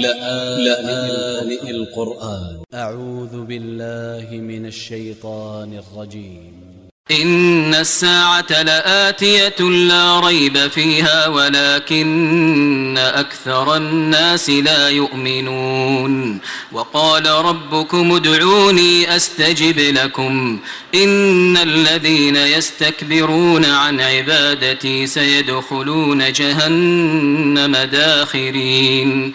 لآن القرآن. أ ع و ذ ب ا ل ل ه من ا ل ش ي ط ا ن ا ل ج ي م إن الساعة لآتية لا ريب فيها ولكن أكثر الناس لا يؤمنون. وقال ربكم ادعوني أستجب لكم. إن الذين يستكبرون عن عبادتي سيدخلون جهنم داخرين.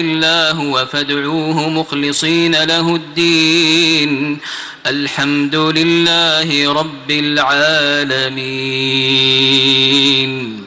إلا هو فادعوه مخلصين له الدين. الحمد لله رب العالمين.